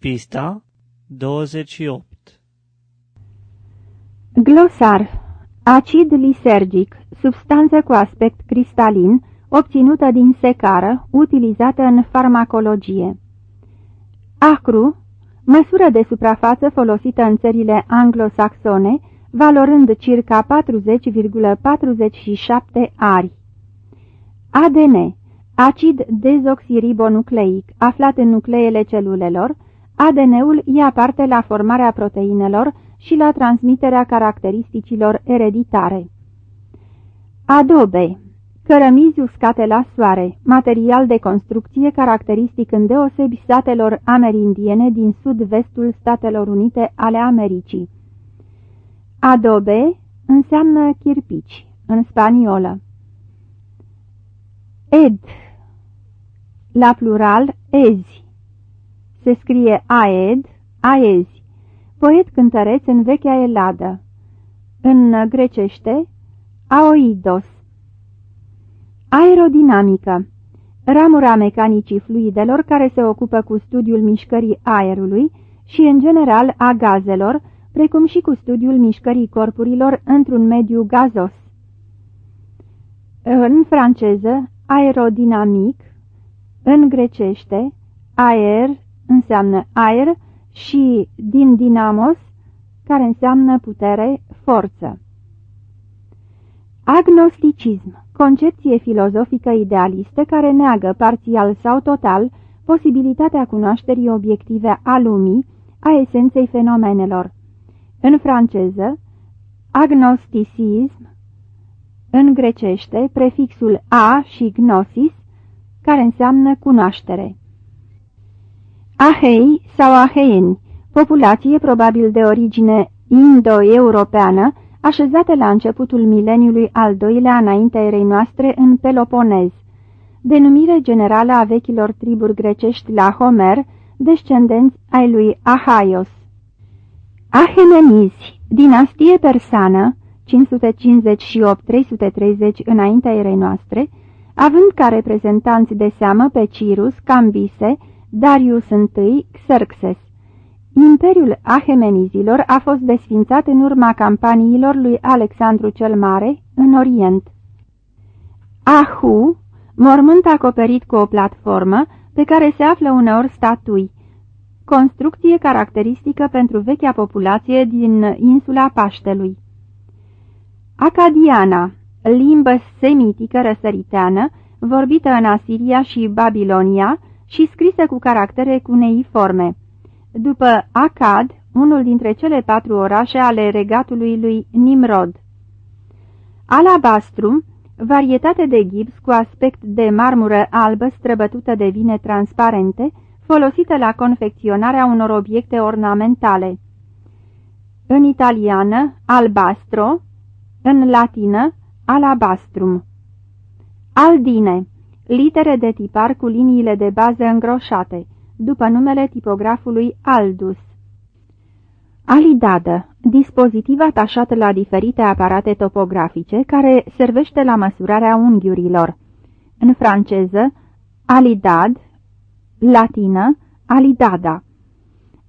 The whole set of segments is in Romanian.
Pista 28 Glosar Acid lisergic, substanță cu aspect cristalin, obținută din secară, utilizată în farmacologie. Acru, măsură de suprafață folosită în țările anglosaxone, valorând circa 40,47 ari. ADN, acid dezoxiribonucleic, aflat în nucleele celulelor, ADN-ul ia parte la formarea proteinelor și la transmiterea caracteristicilor ereditare. Adobe Cărămizi uscate la soare, material de construcție caracteristic îndeosebi statelor amerindiene din sud-vestul Statelor Unite ale Americii. Adobe înseamnă chirpici, în spaniolă. Ed, la plural, ezi. Se scrie aed, aezi, poet cântăreț în vechea Eladă. În grecește, aoidos. Aerodinamică Ramura mecanicii fluidelor care se ocupă cu studiul mișcării aerului și, în general, a gazelor, precum și cu studiul mișcării corpurilor într-un mediu gazos. În franceză, aerodinamic, în grecește, aer înseamnă aer și din dinamos, care înseamnă putere, forță. Agnosticism, concepție filozofică idealistă care neagă parțial sau total posibilitatea cunoașterii obiective a lumii, a esenței fenomenelor. În franceză, agnosticism, în grecește, prefixul a și gnosis, care înseamnă cunoaștere. Ahei sau aheeni, populație probabil de origine indo-europeană, așezate la începutul mileniului al doilea înaintea erei noastre în Peloponez, denumire generală a vechilor triburi grecești la Homer, descendenți ai lui Ahaios. Ahemenizi, dinastie persană, 558-330 înaintea erei noastre, având ca reprezentanți de seamă pe Cirus, Cambise, Darius I, Xerxes. Imperiul Ahemenizilor a fost desfințat în urma campaniilor lui Alexandru cel Mare în Orient. Ahu, mormânt acoperit cu o platformă pe care se află uneori statui, construcție caracteristică pentru vechea populație din insula Paștelui. Acadiana, limbă semitică răsăriteană, vorbită în Asiria și Babilonia și scrisă cu caractere cuneiforme. După Acad, unul dintre cele patru orașe ale regatului lui Nimrod. Alabastru, varietate de gips cu aspect de marmură albă străbătută de vine transparente, folosită la confecționarea unor obiecte ornamentale. În italiană, albastro, în latină, alabastrum. Aldine, litere de tipar cu liniile de bază îngroșate, după numele tipografului Aldus. Alidadă, dispozitiv atașat la diferite aparate topografice care servește la măsurarea unghiurilor. În franceză, alidad, latină, alidada.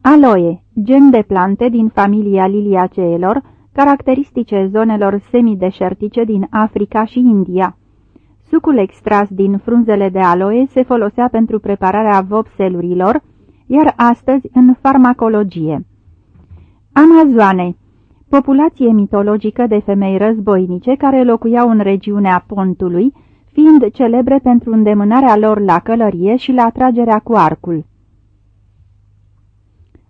Aloe, gen de plante din familia liliaceelor, caracteristice zonelor semideșertice din Africa și India. Sucul extras din frunzele de aloe se folosea pentru prepararea vopselurilor, iar astăzi în farmacologie. Amazoane Populație mitologică de femei războinice care locuiau în regiunea Pontului, fiind celebre pentru îndemânarea lor la călărie și la atragerea cu arcul.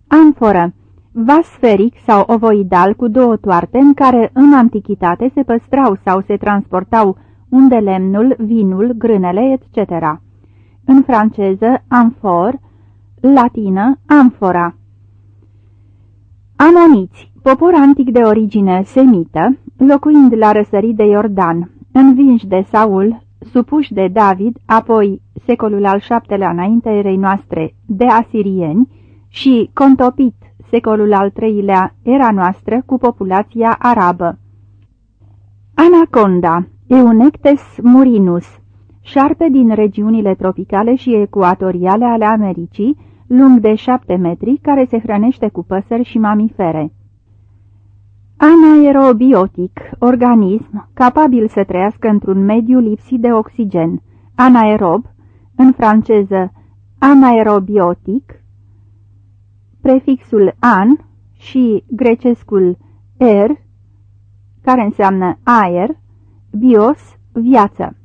Amforă Vas sferic sau ovoidal cu două toarte în care în antichitate se păstrau sau se transportau unde lemnul, vinul, grânele, etc. În franceză, amfor, latină, amfora. Amoniți, popor antic de origine semită, locuind la răsărit de Iordan, învinși de Saul, supuși de David, apoi secolul al VII-lea înainte erei noastre de asirieni și contopit secolul al III-lea era noastră cu populația arabă. Anaconda Eunectes murinus, șarpe din regiunile tropicale și ecuatoriale ale Americii, lung de șapte metri, care se hrănește cu păsări și mamifere. Anaerobiotic, organism capabil să trăiască într-un mediu lipsit de oxigen. Anaerob, în franceză anaerobiotic, prefixul an și grecescul er, care înseamnă aer, bios, viață.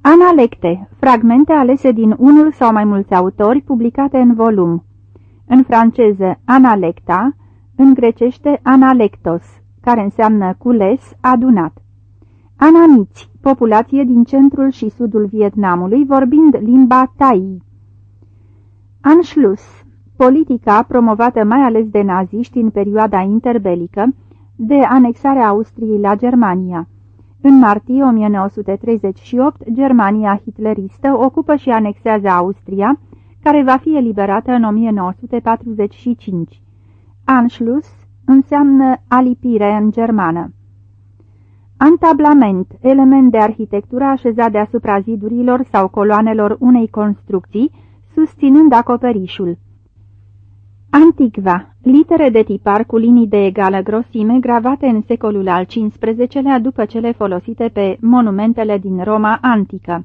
Analecte, fragmente alese din unul sau mai mulți autori publicate în volum. În franceză analecta, în grecește analectos, care înseamnă cules, adunat. Anamiți, populație din centrul și sudul Vietnamului, vorbind limba Tai. Anschluss, politica promovată mai ales de naziști în perioada interbelică, de anexarea Austriei la Germania. În martie 1938, Germania hitleristă ocupă și anexează Austria, care va fi eliberată în 1945. Anschluss înseamnă alipire în germană. Antablament, element de arhitectură așezat deasupra zidurilor sau coloanelor unei construcții, susținând acoperișul. Anticva, litere de tipar cu linii de egală grosime gravate în secolul al XV-lea după cele folosite pe monumentele din Roma antică.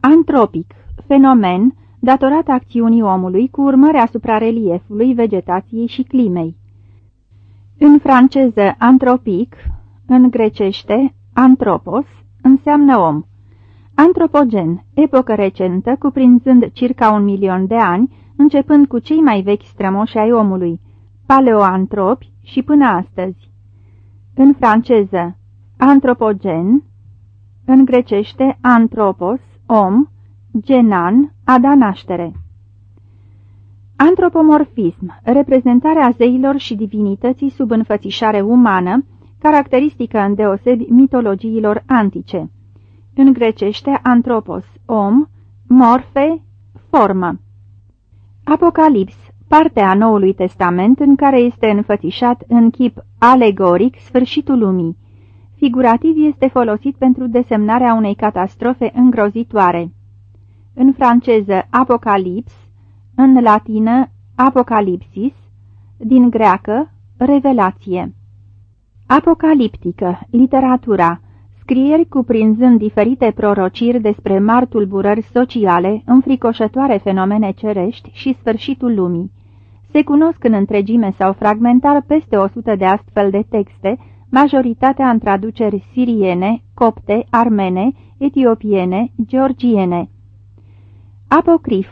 Antropic, fenomen datorat acțiunii omului cu urmări asupra reliefului, vegetației și climei. În franceză antropic, în grecește antropos, înseamnă om. Antropogen, epocă recentă, cuprinzând circa un milion de ani, începând cu cei mai vechi strămoși ai omului, paleoantropi și până astăzi. În franceză, antropogen, în grecește antropos, om, genan, a da naștere. Antropomorfism, reprezentarea zeilor și divinității sub înfățișare umană, caracteristică îndeosebi mitologiilor antice. În grecește, antropos, om, morfe, formă. Apocalips, partea Noului Testament în care este înfățișat în chip alegoric sfârșitul lumii. Figurativ este folosit pentru desemnarea unei catastrofe îngrozitoare. În franceză apocalips, în latină apocalipsis, din greacă revelație. Apocaliptică, literatura, scrieri cuprinzând diferite prorociri despre mari tulburări sociale, înfricoșătoare fenomene cerești și sfârșitul lumii. Se cunosc în întregime sau fragmentar peste 100 de astfel de texte, majoritatea în traduceri siriene, copte, armene, etiopiene, georgiene. Apocrif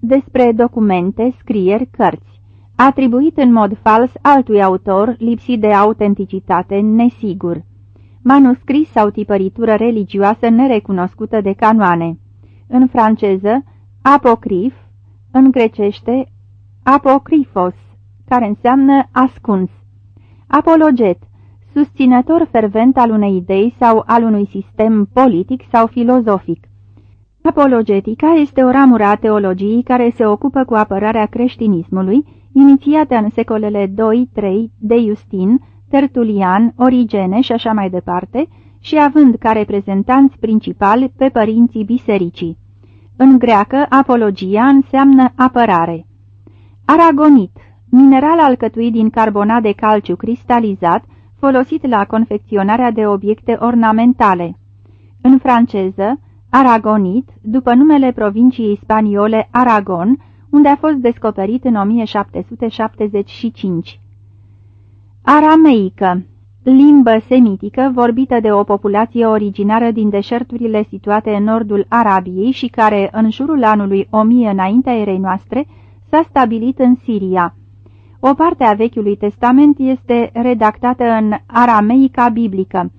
despre documente, scrieri, cărți atribuit în mod fals altui autor, lipsit de autenticitate, nesigur manuscris sau tipăritură religioasă nerecunoscută de canoane. În franceză, apocrif, în grecește, apocrifos, care înseamnă ascuns. Apologet, susținător fervent al unei idei sau al unui sistem politic sau filozofic. Apologetica este o ramură a teologiei care se ocupă cu apărarea creștinismului, inițiată în secolele 2-3 de Justin, Tertulian, Origene și așa mai departe, și având ca reprezentanți principali pe părinții bisericii. În greacă, apologia înseamnă apărare. Aragonit, mineral alcătuit din carbonat de calciu cristalizat, folosit la confecționarea de obiecte ornamentale. În franceză, aragonit, după numele provinciei spaniole Aragon, unde a fost descoperit în 1775. Arameică Limbă semitică vorbită de o populație originară din deșerturile situate în nordul Arabiei și care, în jurul anului 1000 înaintea erei noastre, s-a stabilit în Siria. O parte a Vechiului Testament este redactată în arameica biblică,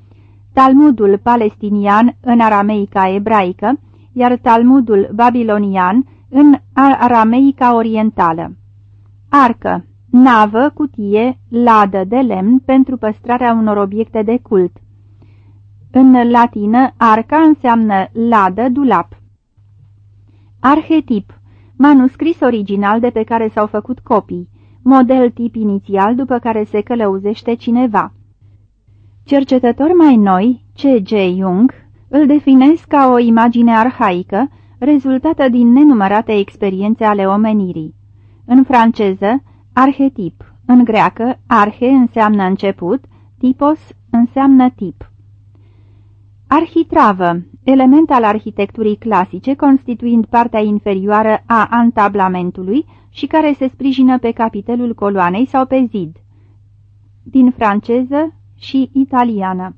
Talmudul palestinian în arameica ebraică, iar Talmudul babilonian în arameica orientală. Arcă navă, cutie, ladă de lemn pentru păstrarea unor obiecte de cult. În latină, arca înseamnă ladă, dulap. Arhetip, manuscris original de pe care s-au făcut copii, model tip inițial după care se călăuzește cineva. Cercetători mai noi, C.G. Jung, îl definesc ca o imagine arhaică, rezultată din nenumărate experiențe ale omenirii. În franceză, arhetip, în greacă, arhe înseamnă început, tipos înseamnă tip. Arhitravă, element al arhitecturii clasice, constituind partea inferioară a antablamentului și care se sprijină pe capitelul coloanei sau pe zid. Din franceză și italiană.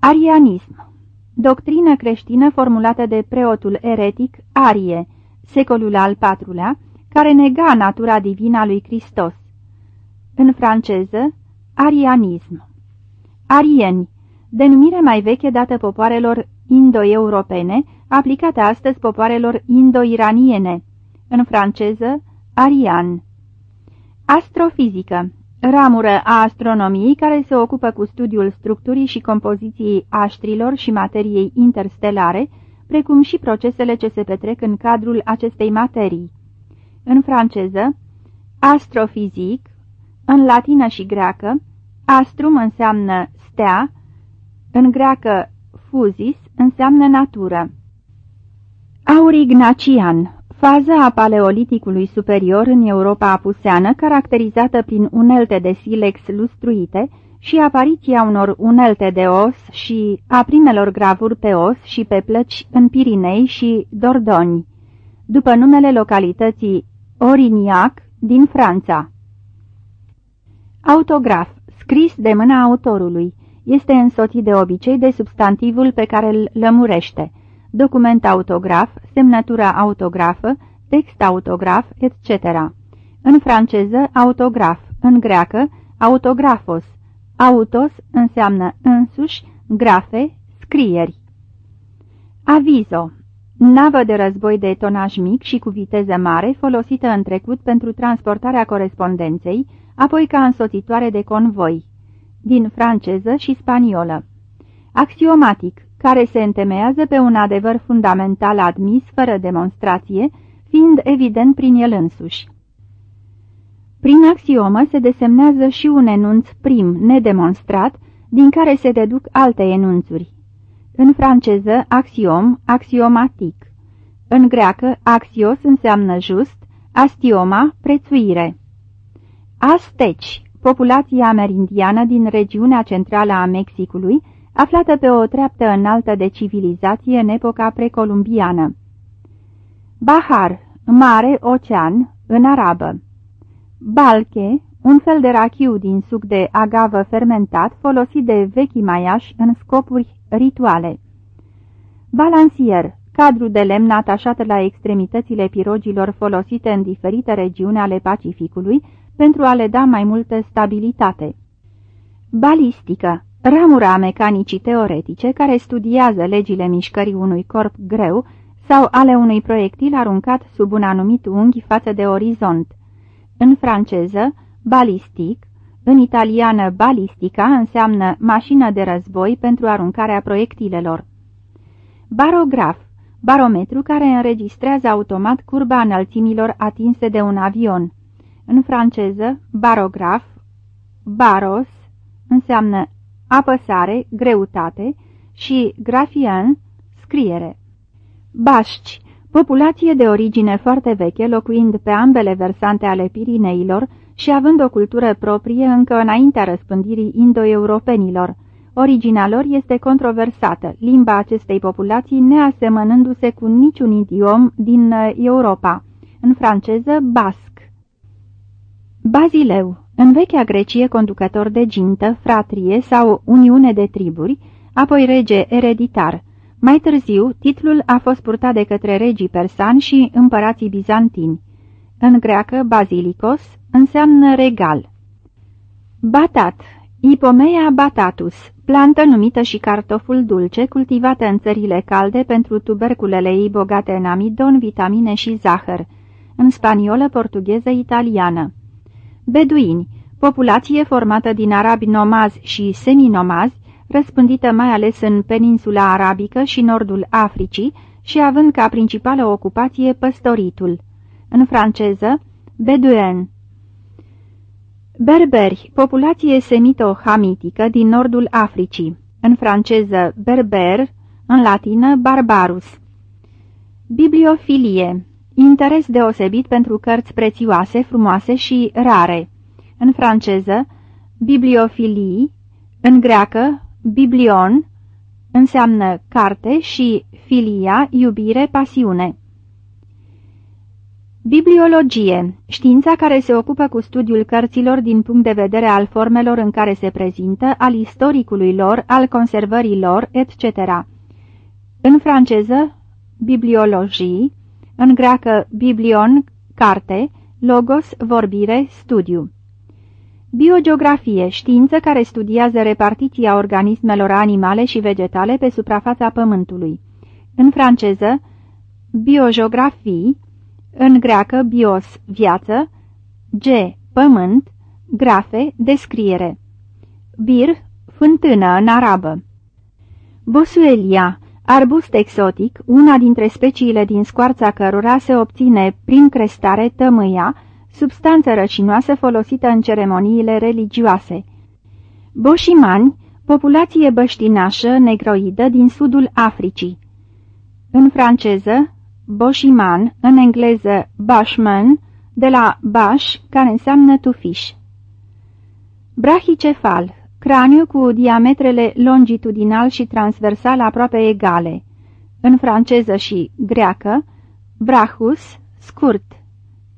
Arianism Doctrină creștină formulată de preotul eretic Arie, secolul al IV-lea, care nega natura divină a lui Hristos. În franceză, arianism. Arieni, denumire mai veche dată popoarelor indo-europene, aplicată astăzi popoarelor indo-iraniene. În franceză, arian. Astrofizică ramură a astronomiei care se ocupă cu studiul structurii și compoziției aștrilor și materiei interstelare, precum și procesele ce se petrec în cadrul acestei materii. În franceză, astrofizic, în latină și greacă, astrum înseamnă stea, în greacă fusis înseamnă natură. Aurignacian Faza a paleoliticului superior în Europa apuseană, caracterizată prin unelte de silex lustruite și apariția unor unelte de os și a primelor gravuri pe os și pe plăci în Pirinei și Dordoni, după numele localității Orignac din Franța. Autograf, scris de mâna autorului, este însoțit de obicei de substantivul pe care îl lămurește – document autograf, semnătura autografă, text autograf, etc. În franceză, autograf, în greacă, autografos. Autos înseamnă însuși, grafe, scrieri. Avizo Navă de război de tonaj mic și cu viteză mare, folosită în trecut pentru transportarea corespondenței, apoi ca însoțitoare de convoi. Din franceză și spaniolă. Axiomatic care se întemeiază pe un adevăr fundamental admis fără demonstrație, fiind evident prin el însuși. Prin axiomă se desemnează și un enunț prim nedemonstrat, din care se deduc alte enunțuri. În franceză, axiom, axiomatic. În greacă, axios înseamnă just, astioma, prețuire. Asteci, populația amerindiană din regiunea centrală a Mexicului, aflată pe o treaptă înaltă de civilizație în epoca precolumbiană. Bahar, mare ocean, în arabă. Balche, un fel de rachiu din suc de agavă fermentat folosit de vechi maiași în scopuri rituale. Balansier, cadru de lemn atașat la extremitățile pirogilor folosite în diferite regiuni ale Pacificului pentru a le da mai multă stabilitate. Balistică, ramura mecanicii teoretice care studiază legile mișcării unui corp greu sau ale unui proiectil aruncat sub un anumit unghi față de orizont. În franceză, balistic, în italiană balistica înseamnă mașină de război pentru aruncarea proiectilelor. Barograf, barometru care înregistrează automat curba înălțimilor atinse de un avion. În franceză, barograf, baros, înseamnă apăsare, greutate și grafian, scriere. Bașci, populație de origine foarte veche, locuind pe ambele versante ale Pirineilor și având o cultură proprie încă înaintea răspândirii indo-europenilor. Originea lor este controversată, limba acestei populații neasemănându-se cu niciun idiom din uh, Europa, în franceză basc. Bazileu în vechea Grecie, conducător de gintă, fratrie sau uniune de triburi, apoi rege ereditar. Mai târziu, titlul a fost purtat de către regii persani și împărații bizantini. În greacă, basilicos înseamnă regal. Batat, Ipomea batatus, plantă numită și cartoful dulce, cultivată în țările calde pentru tuberculele ei bogate în amidon, vitamine și zahăr, în spaniolă, portugheză, italiană. Beduini, populație formată din arabi nomazi și seminomazi, răspândită mai ales în peninsula arabică și nordul Africii și având ca principală ocupație păstoritul. În franceză, bedouin. Berberi, populație semito-hamitică din nordul Africii. În franceză, berber, în latină, barbarus. Bibliofilie. Interes deosebit pentru cărți prețioase, frumoase și rare. În franceză, bibliofilii, în greacă, biblion, înseamnă carte și filia, iubire, pasiune. Bibliologie, știința care se ocupă cu studiul cărților din punct de vedere al formelor în care se prezintă, al istoricului lor, al conservării lor, etc. În franceză, bibliologii, în greacă biblion, carte, logos, vorbire, studiu. Biogeografie, știință care studiază repartiția organismelor animale și vegetale pe suprafața Pământului. În franceză, biogeografii, în greacă bios, viață, g, pământ, grafe, descriere. Bir, fântână în arabă. Bosuelia, arbust exotic, una dintre speciile din scoarța cărora se obține prin crestare tămâia, substanță răcinoasă folosită în ceremoniile religioase. Boșimani, populație băștinașă negroidă din sudul Africii. În franceză, Boșiman, în engleză Bashman, de la Bash, care înseamnă tufiș. Brachicefal, craniu cu diametrele longitudinal și transversal aproape egale. În franceză și greacă, brachus, scurt,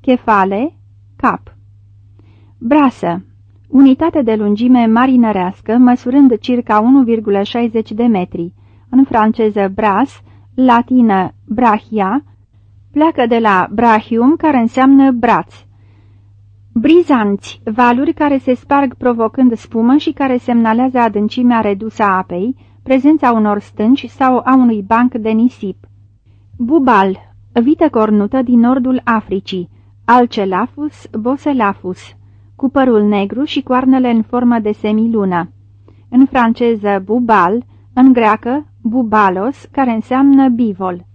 chefale, cap. Brasă, unitate de lungime marinărească, măsurând circa 1,60 de metri. În franceză bras, latină brachia, pleacă de la brachium, care înseamnă braț. Brizanți, valuri care se sparg provocând spumă și care semnalează adâncimea redusă a apei, prezența unor stânci sau a unui banc de nisip. Bubal, vită cornută din nordul Africii, Alcelafus boselafus, cu părul negru și coarnele în formă de semilună. În franceză bubal, în greacă bubalos, care înseamnă bivol.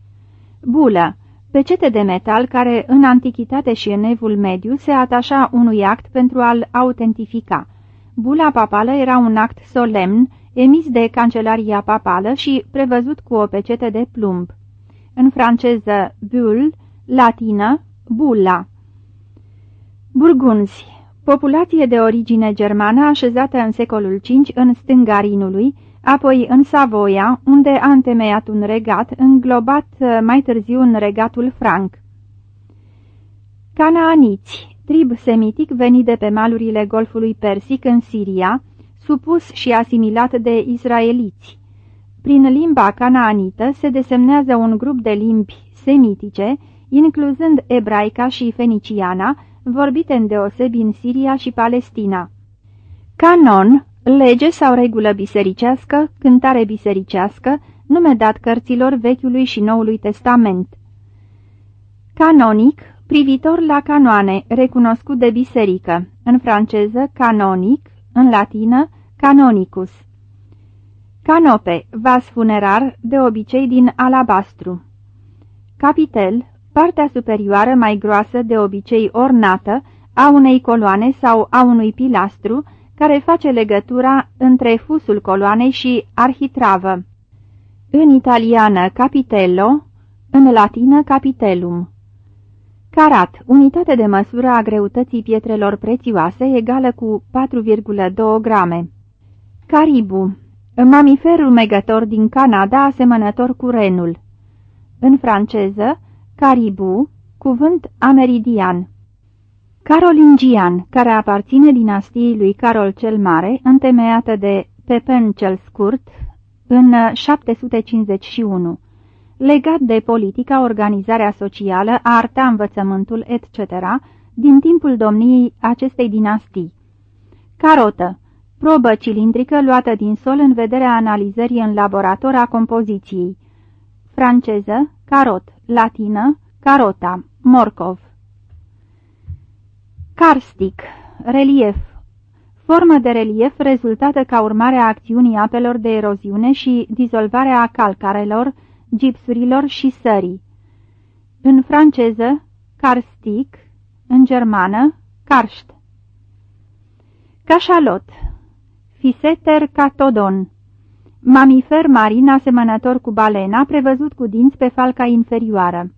Bulă, pecete de metal care în antichitate și în evul mediu se atașa unui act pentru a-l autentifica. Bula papală era un act solemn, emis de Cancelaria Papală și prevăzut cu o pecete de plumb. În franceză, bull, latină, bulla. Burgunzi, populație de origine germană așezată în secolul V în stânga Rinului, apoi în Savoia, unde a întemeiat un regat, înglobat uh, mai târziu în regatul franc. Canaaniți, trib semitic venit de pe malurile Golfului Persic în Siria, supus și asimilat de israeliți. Prin limba canaanită se desemnează un grup de limbi semitice, incluzând ebraica și feniciana, vorbite îndeosebi în Siria și Palestina. Canon, lege sau regulă bisericească, cântare bisericească, nume dat cărților Vechiului și Noului Testament. Canonic, privitor la canoane, recunoscut de biserică, în franceză canonic, în latină canonicus. Canope, vas funerar, de obicei din alabastru. Capitel, partea superioară mai groasă, de obicei ornată, a unei coloane sau a unui pilastru, care face legătura între fusul coloanei și arhitravă. În italiană capitello, în latină capitellum. Carat, unitate de măsură a greutății pietrelor prețioase, egală cu 4,2 grame. Caribu, mamifer rumegător din Canada, asemănător cu renul. În franceză, Caribu, cuvânt ameridian. Carolingian, care aparține dinastiei lui Carol cel Mare, întemeiată de Pepin cel Scurt în 751, legat de politica, organizarea socială, arta, învățământul, etc., din timpul domniei acestei dinastii. Carotă, probă cilindrică luată din sol în vederea analizării în laborator a compoziției. Franceză, carot, latină, carota, morcov. Karstic, relief Formă de relief rezultată ca urmare a acțiunii apelor de eroziune și dizolvarea calcarelor, gipsurilor și sării. În franceză, karstic, în germană, karst. Cașalot Fiseter catodon mamifer marin asemănător cu balena, prevăzut cu dinți pe falca inferioară.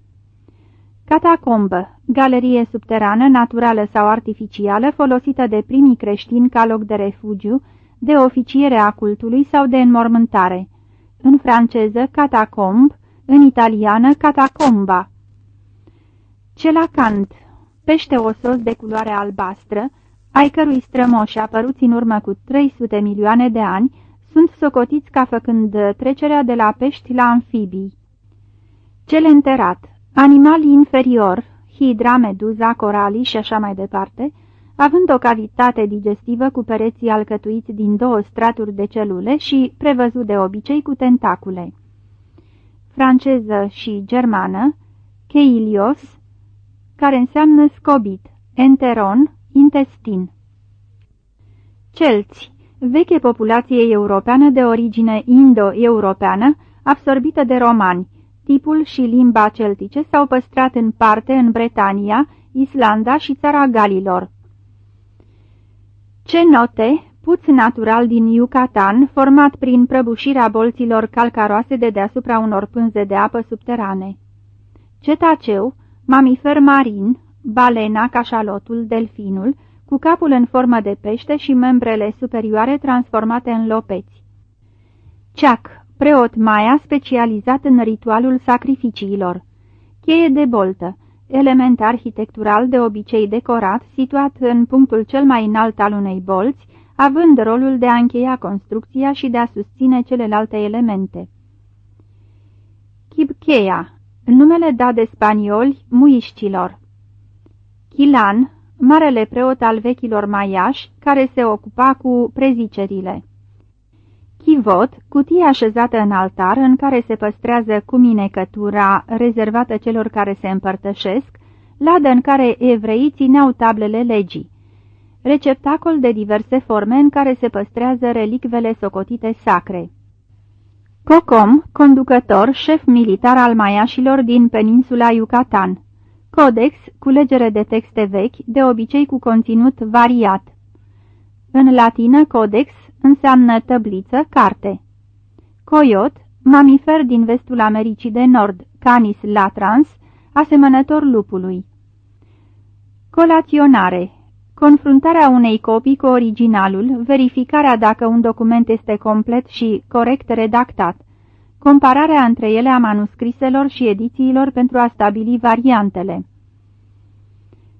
Catacombă, galerie subterană, naturală sau artificială, folosită de primii creștini ca loc de refugiu, de oficiere a cultului sau de înmormântare. În franceză, catacomb, în italiană, catacomba. Celacant, pește osos de culoare albastră, ai cărui strămoși apăruți în urmă cu 300 milioane de ani, sunt socotiți ca făcând trecerea de la pești la amfibii. Cel înterat, animal inferior, hidra, meduza, coralii și așa mai departe, având o cavitate digestivă cu pereții alcătuiți din două straturi de celule și prevăzut de obicei cu tentacule. Franceză și germană, cheilios, care înseamnă scobit, enteron, intestin. Celți, veche populație europeană de origine indo-europeană, absorbită de romani, tipul și limba celtice s-au păstrat în parte în Bretania, Islanda și țara Galilor. Cenote, puț natural din Yucatan, format prin prăbușirea bolților calcaroase de deasupra unor pânze de apă subterane. Cetaceu, mamifer marin, balena, cașalotul, delfinul, cu capul în formă de pește și membrele superioare transformate în lopeți. Ceac, preot maia specializat în ritualul sacrificiilor. Cheie de boltă, element arhitectural de obicei decorat, situat în punctul cel mai înalt al unei bolți, având rolul de a încheia construcția și de a susține celelalte elemente. Chibcheia, numele dat de spanioli muișcilor. Chilan, marele preot al vechilor maiași, care se ocupa cu prezicerile. Chivot, cutie așezată în altar în care se păstrează cu minecătura rezervată celor care se împărtășesc, ladă în care evreii țineau tablele legii. Receptacol de diverse forme în care se păstrează relicvele socotite sacre. Cocom, conducător, șef militar al maiașilor din peninsula Yucatan. Codex, culegere de texte vechi, de obicei cu conținut variat. În latină, codex înseamnă tăbliță, carte. Coiot, mamifer din vestul Americii de Nord, Canis latrans, asemănător lupului. Colaționare Confruntarea unei copii cu originalul, verificarea dacă un document este complet și corect redactat, compararea între ele a manuscriselor și edițiilor pentru a stabili variantele.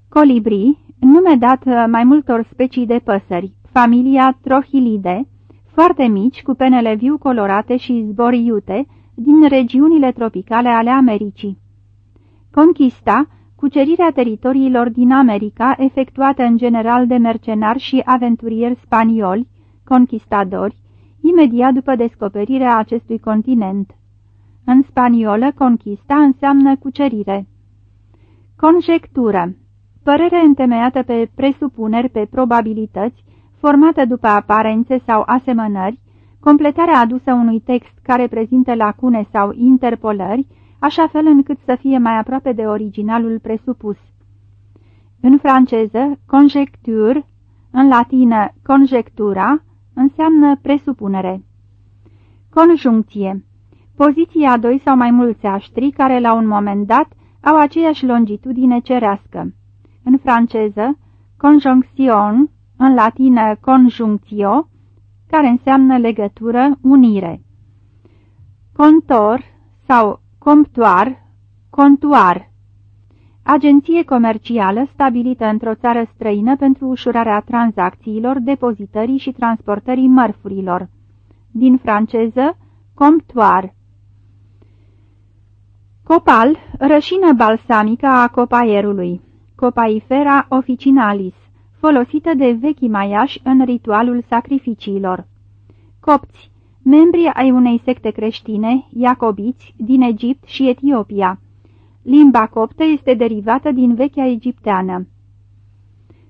Colibri, nume dat mai multor specii de păsări, familia Trochilide, foarte mici, cu penele viu colorate și zbori iute, din regiunile tropicale ale Americii. Conquista, cucerirea teritoriilor din America, efectuată în general de mercenari și aventurieri spanioli, conquistadori, imediat după descoperirea acestui continent. În spaniolă, conquista înseamnă cucerire. Conjectură Părere întemeiată pe presupuneri, pe probabilități, formată după aparențe sau asemănări, completarea adusă unui text care prezintă lacune sau interpolări, așa fel încât să fie mai aproape de originalul presupus. În franceză, conjectur, în latină conjectura, înseamnă presupunere. Conjuncție Poziția a doi sau mai mulți aștri care la un moment dat au aceeași longitudine cerească. În franceză, conjonction, în latină conjunctio, care înseamnă legătură, unire. Contor sau comptoar, contuar. Agenție comercială stabilită într-o țară străină pentru ușurarea tranzacțiilor, depozitării și transportării mărfurilor. Din franceză, comptoar. Copal, rășină balsamică a copaierului. Copaifera officinalis, folosită de vechi maiași în ritualul sacrificiilor. Copți, membri ai unei secte creștine, iacobiți, din Egipt și Etiopia. Limba coptă este derivată din vechea egipteană.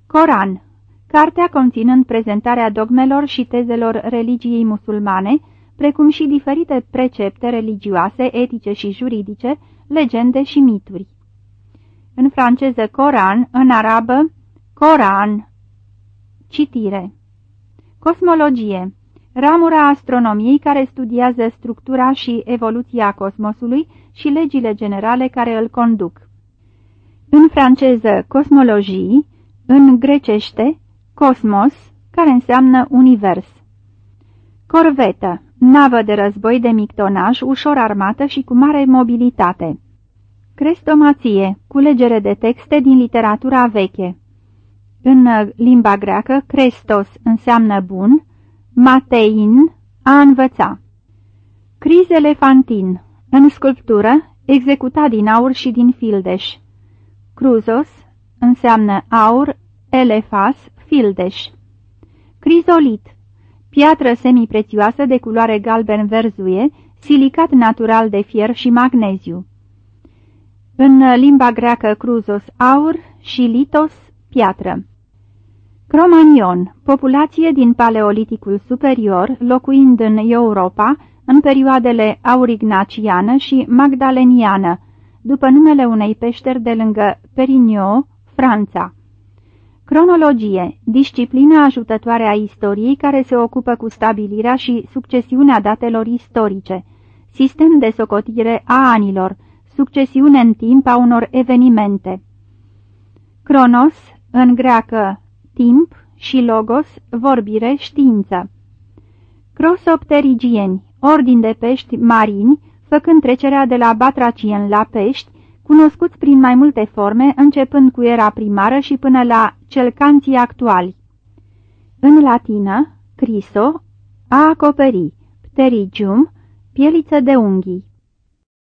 Coran Cartea conținând prezentarea dogmelor și tezelor religiei musulmane, precum și diferite precepte religioase, etice și juridice, legende și mituri. În franceză Coran, în arabă Coran. Citire Cosmologie ramura astronomiei care studiază structura și evoluția cosmosului și legile generale care îl conduc. În franceză, cosmologii, în grecește, cosmos, care înseamnă univers. Corvetă, navă de război de mic tonaj, ușor armată și cu mare mobilitate. Crestomație, culegere de texte din literatura veche. În limba greacă, Crestos înseamnă bun, Matein, a învăța. Criz elefantin, în sculptură, executat din aur și din fildeș. Cruzos înseamnă aur, elefas, fildeș. Crizolit, piatră semiprețioasă de culoare galben-verzuie, silicat natural de fier și magneziu. În limba greacă cruzos aur și litos piatră. Cromanion, populație din Paleoliticul superior, locuind în Europa în perioadele aurignaciană și magdaleniană, după numele unei peșteri de lângă Perignon, Franța. Cronologie, disciplină ajutătoare a istoriei care se ocupă cu stabilirea și succesiunea datelor istorice, sistem de socotire a anilor, succesiune în timp a unor evenimente. Cronos, în greacă timp și logos, vorbire, știință. Crosopterigieni, ordin de pești marini, făcând trecerea de la batracien la pești, cunoscuți prin mai multe forme, începând cu era primară și până la celcanții actuali. În latină, criso, a acoperi, pterigium, pieliță de unghii.